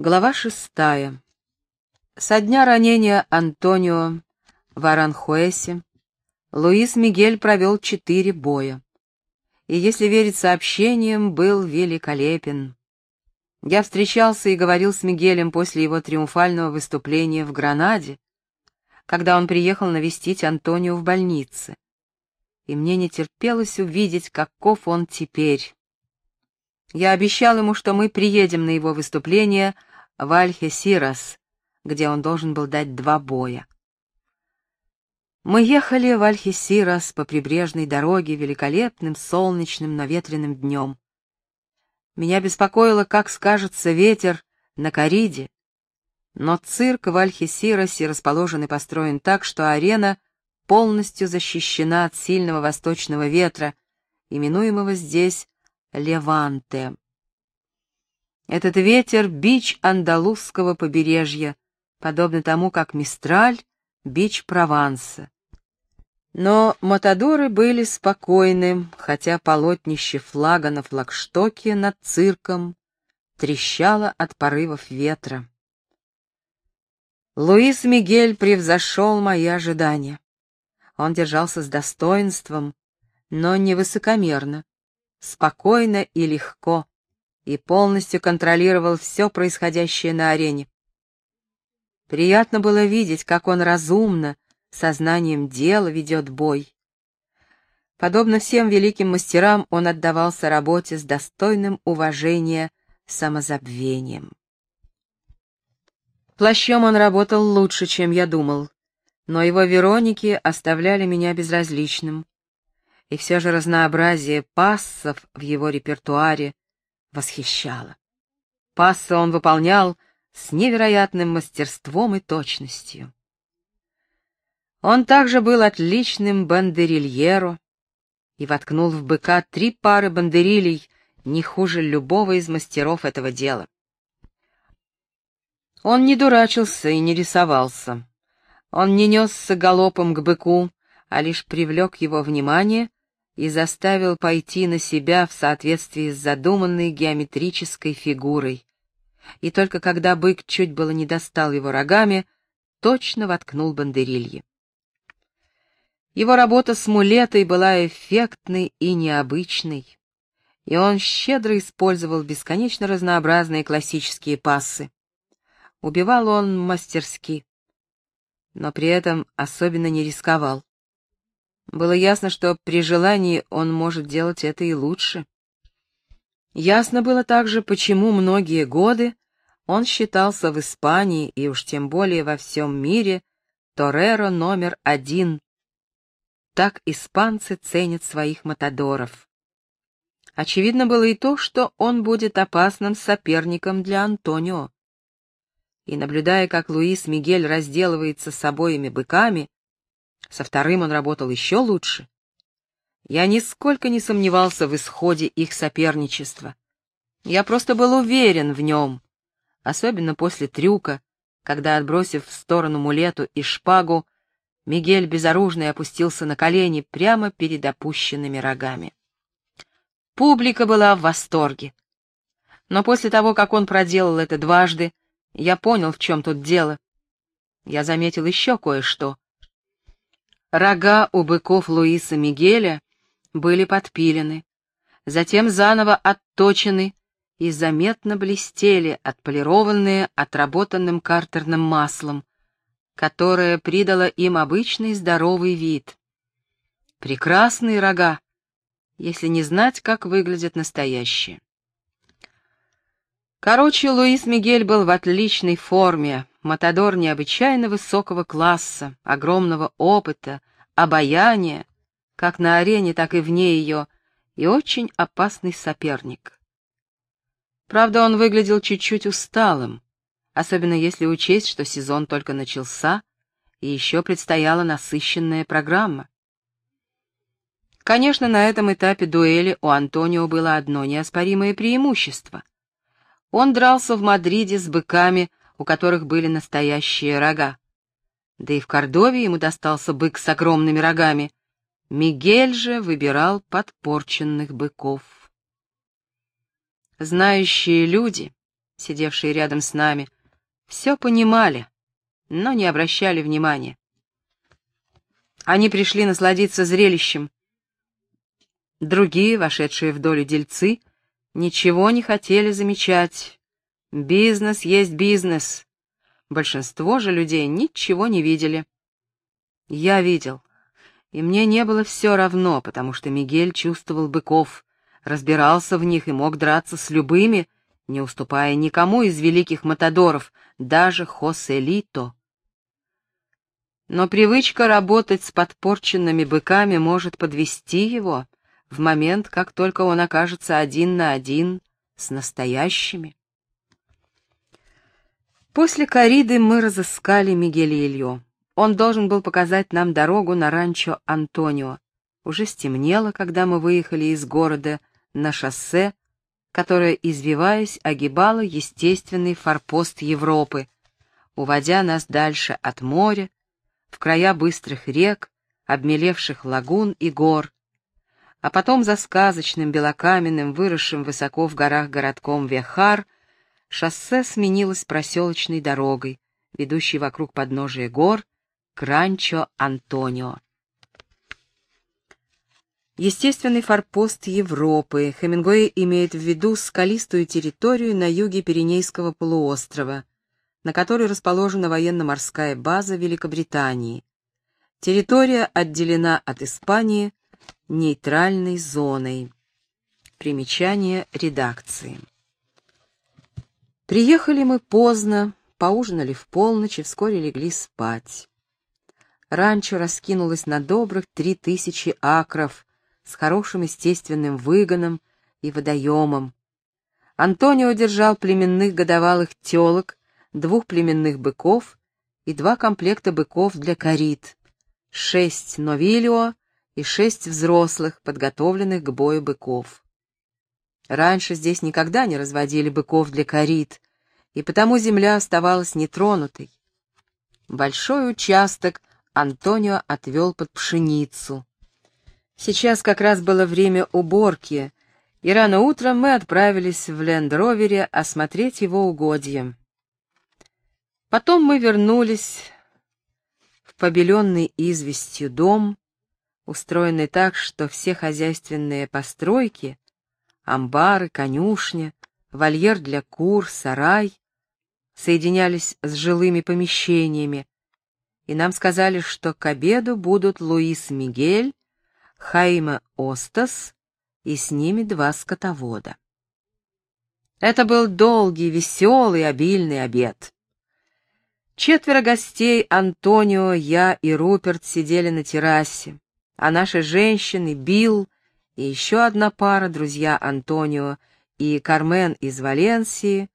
Глава шестая. Со дня ранения Антонио в Аранхуэсе Луис Мигель провел четыре боя. И, если верить сообщениям, был великолепен. Я встречался и говорил с Мигелем после его триумфального выступления в Гранаде, когда он приехал навестить Антонио в больнице. И мне не терпелось увидеть, каков он теперь. Я обещал ему, что мы приедем на его выступление в Альхе-Сирос, где он должен был дать два боя. Мы ехали в Альхе-Сирос по прибрежной дороге великолепным солнечным, но ветреным днем. Меня беспокоило, как скажется ветер на Кариде, но цирк в Альхе-Сиросе расположен и построен так, что арена полностью защищена от сильного восточного ветра, именуемого здесь Леванте. Этот ветер — бич андалузского побережья, подобно тому, как Мистраль — бич Прованса. Но матадоры были спокойны, хотя полотнище флага на флагштоке над цирком трещало от порывов ветра. Луис Мигель превзошел мои ожидания. Он держался с достоинством, но не высокомерно спокойно и легко, и полностью контролировал все происходящее на арене. Приятно было видеть, как он разумно, сознанием дела ведет бой. Подобно всем великим мастерам, он отдавался работе с достойным уважения самозабвением. Плащом он работал лучше, чем я думал, но его Вероники оставляли меня безразличным и все же разнообразие пассов в его репертуаре восхищало. Пассы он выполнял с невероятным мастерством и точностью. Он также был отличным бандерильеро и воткнул в быка три пары бандерилей, не хуже любого из мастеров этого дела. Он не дурачился и не рисовался. Он не несся галопом к быку, а лишь привлек его внимание и заставил пойти на себя в соответствии с задуманной геометрической фигурой. И только когда бык чуть было не достал его рогами, точно воткнул бандерильи. Его работа с мулетой была эффектной и необычной, и он щедро использовал бесконечно разнообразные классические пассы. Убивал он мастерски, но при этом особенно не рисковал. Было ясно, что при желании он может делать это и лучше. Ясно было также, почему многие годы он считался в Испании и уж тем более во всем мире Тореро номер один. Так испанцы ценят своих матадоров. Очевидно было и то, что он будет опасным соперником для Антонио. И наблюдая, как Луис Мигель разделывается с обоими быками, со вторым он работал еще лучше. Я нисколько не сомневался в исходе их соперничества. Я просто был уверен в нем, особенно после трюка, когда, отбросив в сторону мулету и шпагу, Мигель безоружный опустился на колени прямо перед опущенными рогами. Публика была в восторге. Но после того, как он проделал это дважды, я понял, в чем тут дело. Я заметил еще кое-что. Рога у быков Луиса Мигеля были подпилены, затем заново отточены и заметно блестели, отполированные отработанным картерным маслом, которое придало им обычный здоровый вид. Прекрасные рога, если не знать, как выглядят настоящие. Короче, Луис Мигель был в отличной форме, Матадор необычайно высокого класса, огромного опыта, обаяния, как на арене, так и вне ее, и очень опасный соперник. Правда, он выглядел чуть-чуть усталым, особенно если учесть, что сезон только начался, и еще предстояла насыщенная программа. Конечно, на этом этапе дуэли у Антонио было одно неоспоримое преимущество. Он дрался в Мадриде с быками у которых были настоящие рога. Да и в Кордове ему достался бык с огромными рогами. Мигель же выбирал подпорченных быков. Знающие люди, сидевшие рядом с нами, все понимали, но не обращали внимания. Они пришли насладиться зрелищем. Другие, вошедшие в долю дельцы, ничего не хотели замечать. Бизнес есть бизнес. Большинство же людей ничего не видели. Я видел, и мне не было все равно, потому что Мигель чувствовал быков, разбирался в них и мог драться с любыми, не уступая никому из великих матадоров, даже Хоселито. Но привычка работать с подпорченными быками может подвести его в момент, как только он окажется один на один с настоящими. После кориды мы разыскали Мигеля Илью. Он должен был показать нам дорогу на ранчо Антонио. Уже стемнело, когда мы выехали из города на шоссе, которое, извиваясь, огибало естественный форпост Европы, уводя нас дальше от моря, в края быстрых рек, обмелевших лагун и гор, а потом за сказочным белокаменным, выросшим высоко в горах городком Вехар, шоссе сменилось проселочной дорогой, ведущей вокруг подножия гор к ранчо Антонио. Естественный форпост Европы. Хемингуэй имеет в виду скалистую территорию на юге Пиренейского полуострова, на которой расположена военно-морская база Великобритании. Территория отделена от Испании нейтральной зоной. Примечание редакции. Приехали мы поздно, поужинали в полночь и вскоре легли спать. Ранчо раскинулось на добрых три тысячи акров с хорошим естественным выгоном и водоемом. Антонио держал племенных годовалых телок, двух племенных быков и два комплекта быков для корит, шесть новилио и шесть взрослых, подготовленных к бою быков. Раньше здесь никогда не разводили быков для корит, и потому земля оставалась нетронутой. Большой участок Антонио отвел под пшеницу. Сейчас как раз было время уборки, и рано утром мы отправились в Лендровере осмотреть его угодья. Потом мы вернулись в побеленный известью дом, устроенный так, что все хозяйственные постройки — амбары, конюшня, вольер для кур, сарай — соединялись с жилыми помещениями, и нам сказали, что к обеду будут Луис Мигель Хаима Остас и с ними два скотовода. Это был долгий, веселый, обильный обед. Четверо гостей, Антонио, я и Руперт, сидели на террасе, а наши женщины, Билл и еще одна пара, друзья Антонио и Кармен из Валенсии,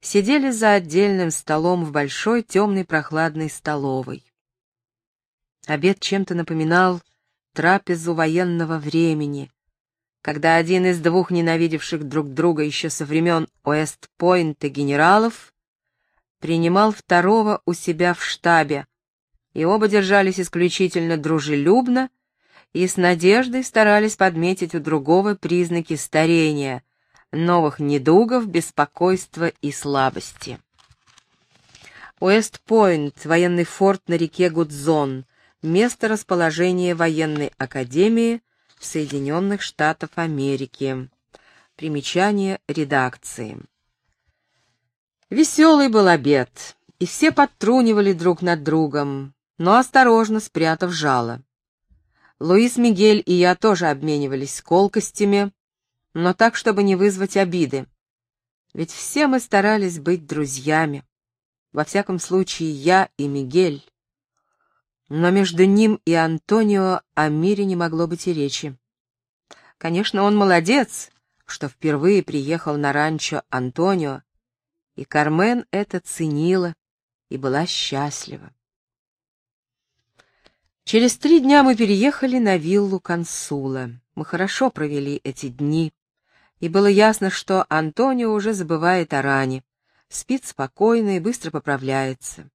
сидели за отдельным столом в большой темной прохладной столовой. Обед чем-то напоминал трапезу военного времени, когда один из двух ненавидевших друг друга еще со времен Уэст-Пойнта генералов принимал второго у себя в штабе, и оба держались исключительно дружелюбно и с надеждой старались подметить у другого признаки старения, новых недугов, беспокойства и слабости. Уэст-Пойнт, военный форт на реке Гудзон — место расположения военной академии Соединенных Штатов Америки. Примечание редакции. Веселый был обед, и все подтрунивали друг над другом, но осторожно спрятав жало. Луис Мигель и я тоже обменивались колкостями, но так, чтобы не вызвать обиды. Ведь все мы старались быть друзьями. Во всяком случае, я и Мигель. Но между ним и Антонио о мире не могло быть и речи. Конечно, он молодец, что впервые приехал на ранчо Антонио, и Кармен это ценила и была счастлива. Через три дня мы переехали на виллу консула. Мы хорошо провели эти дни, и было ясно, что Антонио уже забывает о ране, спит спокойно и быстро поправляется.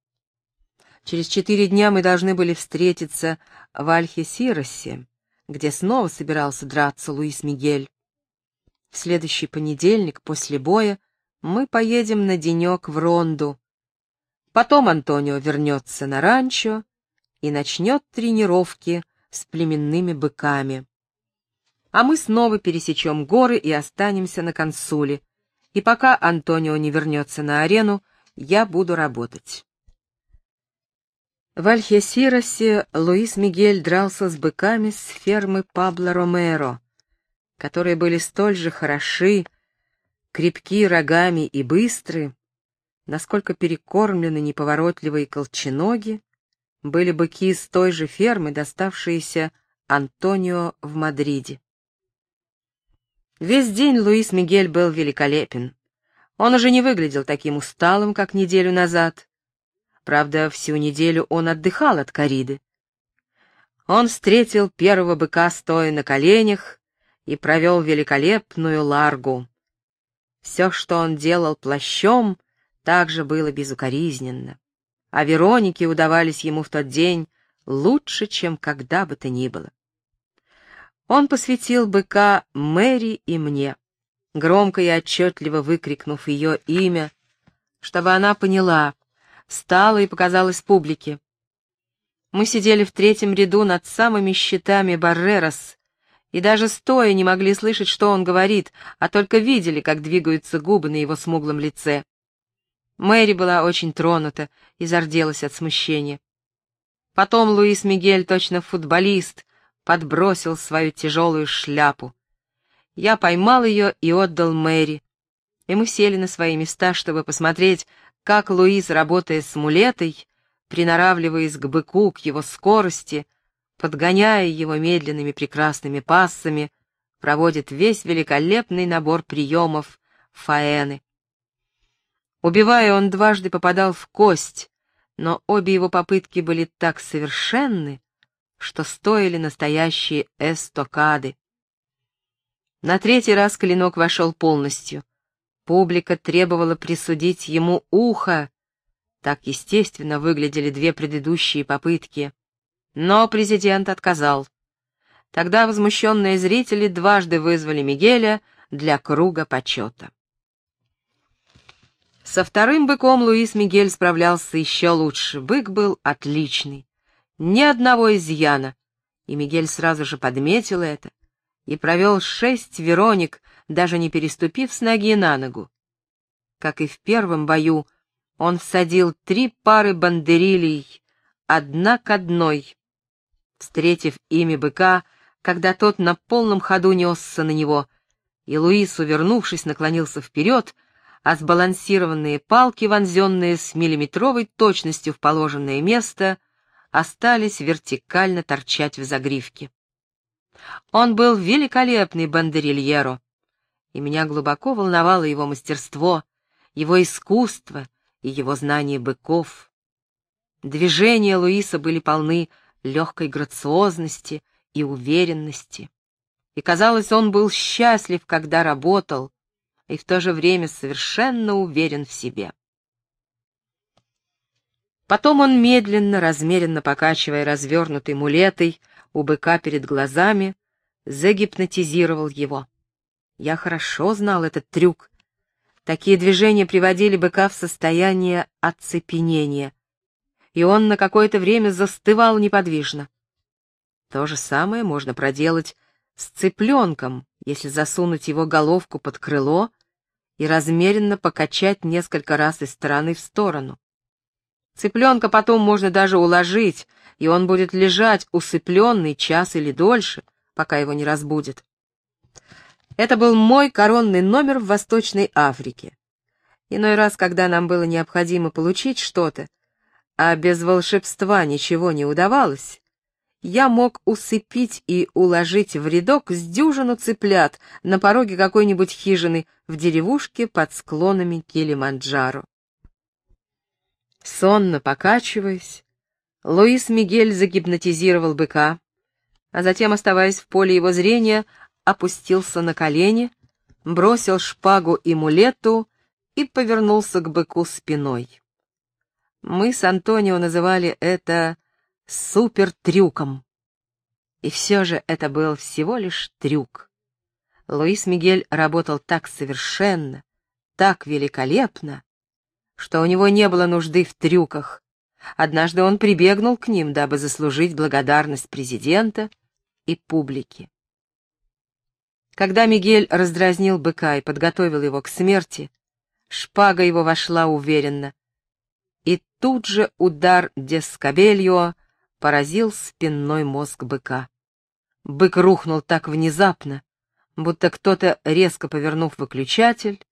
Через четыре дня мы должны были встретиться в Альхе-Сиросе, где снова собирался драться Луис Мигель. В следующий понедельник после боя мы поедем на денек в Ронду. Потом Антонио вернется на ранчо и начнет тренировки с племенными быками. А мы снова пересечем горы и останемся на консуле. И пока Антонио не вернется на арену, я буду работать. В Альхесиросе Луис Мигель дрался с быками с фермы Пабло Ромеро, которые были столь же хороши, крепки рогами и быстры, насколько перекормлены неповоротливые колченоги, были быки с той же фермы, доставшиеся Антонио в Мадриде. Весь день Луис Мигель был великолепен. Он уже не выглядел таким усталым, как неделю назад. Правда, всю неделю он отдыхал от кориды. Он встретил первого быка, стоя на коленях, и провел великолепную ларгу. Все, что он делал плащом, также было безукоризненно, а Веронике удавались ему в тот день лучше, чем когда бы то ни было. Он посвятил быка Мэри и мне, громко и отчетливо выкрикнув ее имя, чтобы она поняла, встала и показалась публике. Мы сидели в третьем ряду над самыми щитами Баррерос, и даже стоя не могли слышать, что он говорит, а только видели, как двигаются губы на его смуглом лице. Мэри была очень тронута и зарделась от смущения. Потом Луис Мигель, точно футболист, подбросил свою тяжелую шляпу. Я поймал ее и отдал Мэри, и мы сели на свои места, чтобы посмотреть, как Луис, работая с мулетой, приноравливаясь к быку, к его скорости, подгоняя его медленными прекрасными пассами, проводит весь великолепный набор приемов фаэны. Убивая, он дважды попадал в кость, но обе его попытки были так совершенны, что стоили настоящие эстокады. На третий раз клинок вошел полностью. Публика требовала присудить ему ухо. Так естественно выглядели две предыдущие попытки. Но президент отказал. Тогда возмущенные зрители дважды вызвали Мигеля для круга почета. Со вторым быком Луис Мигель справлялся еще лучше. Бык был отличный. Ни одного изъяна. И Мигель сразу же подметил это и провел шесть вероник, даже не переступив с ноги на ногу. Как и в первом бою, он всадил три пары бандерилей, одна к одной, встретив ими быка, когда тот на полном ходу несся на него, и Луис, увернувшись, наклонился вперед, а сбалансированные палки, вонзенные с миллиметровой точностью в положенное место, остались вертикально торчать в загривке. Он был великолепный бандерильеро, и меня глубоко волновало его мастерство, его искусство и его знание быков. Движения Луиса были полны легкой грациозности и уверенности. И, казалось, он был счастлив, когда работал, и в то же время совершенно уверен в себе. Потом он медленно, размеренно покачивая развернутой мулетой у быка перед глазами, загипнотизировал его. Я хорошо знал этот трюк. Такие движения приводили быка в состояние оцепенения, и он на какое-то время застывал неподвижно. То же самое можно проделать с цыпленком, если засунуть его головку под крыло и размеренно покачать несколько раз из стороны в сторону. Цыпленка потом можно даже уложить, и он будет лежать усыпленный час или дольше, пока его не разбудит. Это был мой коронный номер в Восточной Африке. Иной раз, когда нам было необходимо получить что-то, а без волшебства ничего не удавалось, я мог усыпить и уложить в рядок с дюжину цыплят на пороге какой-нибудь хижины в деревушке под склонами Килиманджаро. Сонно покачиваясь, Луис Мигель загипнотизировал быка, а затем, оставаясь в поле его зрения, опустился на колени, бросил шпагу и мулету и повернулся к быку спиной. Мы с Антонио называли это супертрюком. И все же это был всего лишь трюк. Луис Мигель работал так совершенно, так великолепно, что у него не было нужды в трюках. Однажды он прибегнул к ним, дабы заслужить благодарность президента и публики. Когда Мигель раздразнил быка и подготовил его к смерти, шпага его вошла уверенно, и тут же удар Дескабельо поразил спинной мозг быка. Бык рухнул так внезапно, будто кто-то, резко повернув выключатель,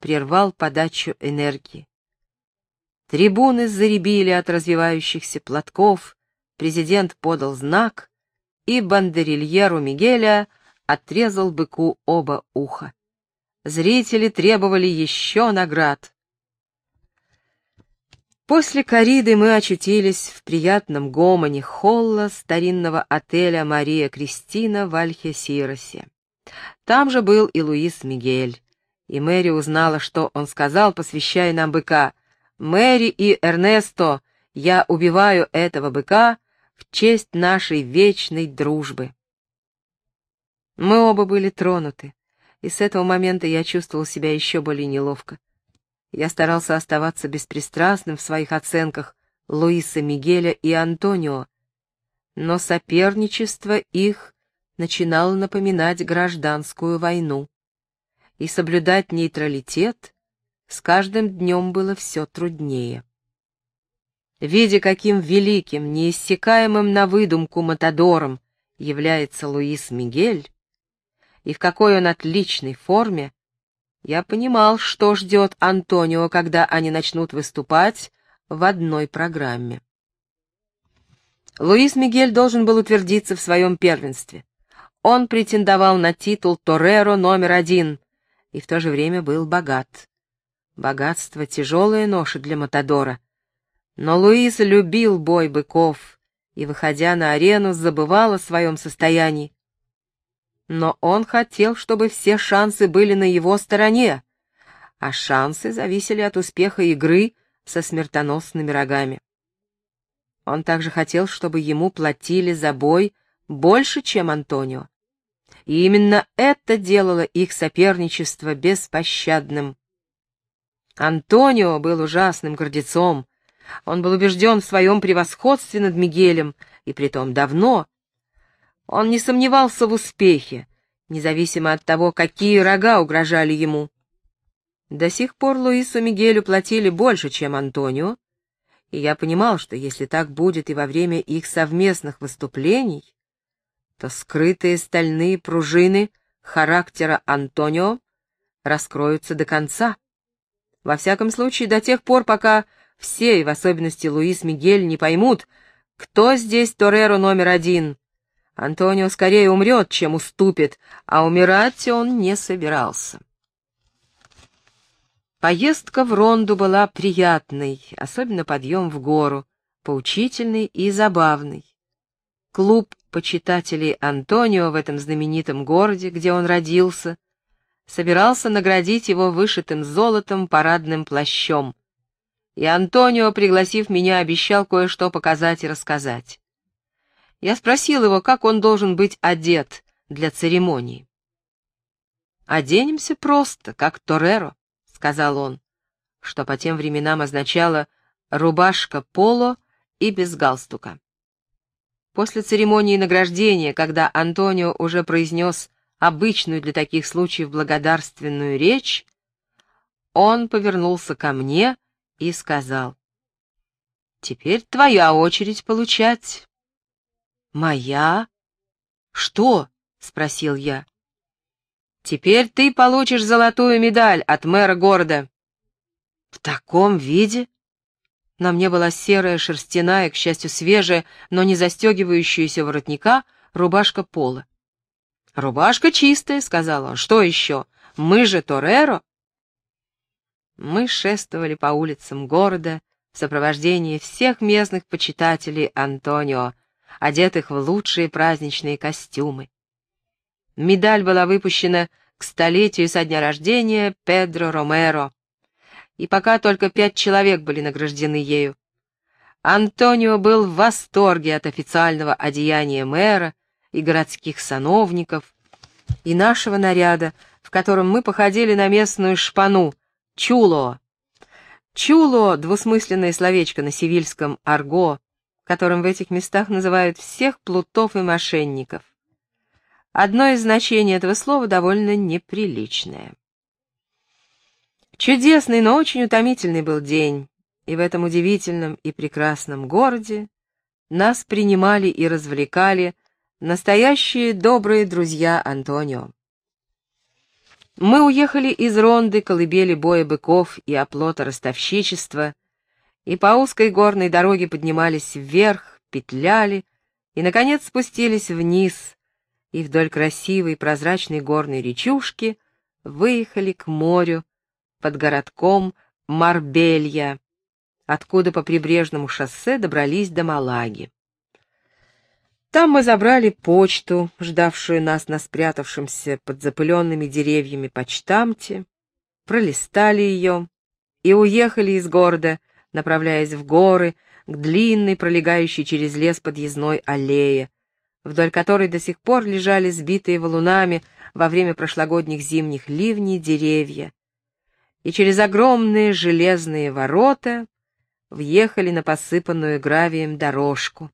прервал подачу энергии. Трибуны заребили от развивающихся платков, президент подал знак, и бандерильеру Мигеля отрезал быку оба уха. Зрители требовали еще наград. После кориды мы очутились в приятном гомоне холла старинного отеля «Мария Кристина» в Альхе-Сиросе. Там же был и Луис Мигель, и Мэри узнала, что он сказал, посвящая нам быка. «Мэри и Эрнесто, я убиваю этого быка в честь нашей вечной дружбы». Мы оба были тронуты, и с этого момента я чувствовал себя еще более неловко. Я старался оставаться беспристрастным в своих оценках Луиса Мигеля и Антонио, но соперничество их начинало напоминать гражданскую войну, и соблюдать нейтралитет с каждым днем было все труднее. Видя, каким великим, неиссякаемым на выдумку Матадором является Луис Мигель, и в какой он отличной форме, я понимал, что ждет Антонио, когда они начнут выступать в одной программе. Луис Мигель должен был утвердиться в своем первенстве. Он претендовал на титул Тореро номер один и в то же время был богат. Богатство — тяжелая ноша для Матадора. Но Луис любил бой быков и, выходя на арену, забывал о своем состоянии но он хотел, чтобы все шансы были на его стороне, а шансы зависели от успеха игры со смертоносными рогами. Он также хотел, чтобы ему платили за бой больше, чем Антонио. И именно это делало их соперничество беспощадным. Антонио был ужасным гордецом. Он был убежден в своем превосходстве над Мигелем, и притом давно, он не сомневался в успехе, независимо от того, какие рога угрожали ему. До сих пор Луису Мигелю платили больше, чем Антонио, и я понимал, что если так будет и во время их совместных выступлений, то скрытые стальные пружины характера Антонио раскроются до конца. Во всяком случае, до тех пор, пока все, и в особенности Луис Мигель, не поймут, кто здесь Тореро номер один, Антонио скорее умрет, чем уступит, а умирать он не собирался. Поездка в Ронду была приятной, особенно подъем в гору, поучительный и забавный. Клуб почитателей Антонио в этом знаменитом городе, где он родился, собирался наградить его вышитым золотом парадным плащом. И Антонио, пригласив меня, обещал кое-что показать и рассказать. Я спросил его, как он должен быть одет для церемонии. «Оденемся просто, как Тореро», — сказал он, что по тем временам означало «рубашка поло» и без галстука. После церемонии награждения, когда Антонио уже произнес обычную для таких случаев благодарственную речь, он повернулся ко мне и сказал, «Теперь твоя очередь получать «Моя? Что?» — спросил я. «Теперь ты получишь золотую медаль от мэра города». «В таком виде?» На мне была серая, шерстяная, к счастью, свежая, но не застегивающаяся воротника, рубашка пола. «Рубашка чистая», — сказал он. «Что еще? Мы же Тореро». Мы шествовали по улицам города в сопровождении всех местных почитателей Антонио, одетых в лучшие праздничные костюмы. Медаль была выпущена к столетию со дня рождения Педро Ромеро, и пока только пять человек были награждены ею. Антонио был в восторге от официального одеяния мэра и городских сановников, и нашего наряда, в котором мы походили на местную шпану, Чуло. Чуло — двусмысленное словечко на сивильском арго, которым в этих местах называют всех плутов и мошенников. Одно из значений этого слова довольно неприличное. Чудесный, но очень утомительный был день, и в этом удивительном и прекрасном городе нас принимали и развлекали настоящие добрые друзья Антонио. Мы уехали из Ронды, колыбели боя быков и оплота ростовщичества, и по узкой горной дороге поднимались вверх, петляли, и, наконец, спустились вниз, и вдоль красивой прозрачной горной речушки выехали к морю под городком Марбелья, откуда по прибрежному шоссе добрались до Малаги. Там мы забрали почту, ждавшую нас на спрятавшемся под запыленными деревьями почтамте, пролистали ее и уехали из города, направляясь в горы, к длинной, пролегающей через лес подъездной аллее, вдоль которой до сих пор лежали сбитые валунами во время прошлогодних зимних ливней деревья, и через огромные железные ворота въехали на посыпанную гравием дорожку,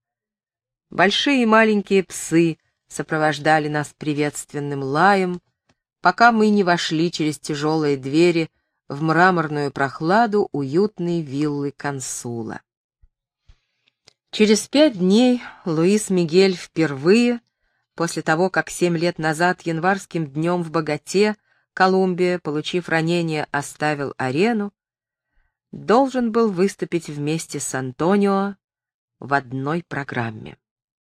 Большие и маленькие псы сопровождали нас приветственным лаем, пока мы не вошли через тяжелые двери в мраморную прохладу уютной виллы консула. Через пять дней Луис Мигель впервые, после того, как семь лет назад январским днем в Богате Колумбия, получив ранение, оставил арену, должен был выступить вместе с Антонио в одной программе.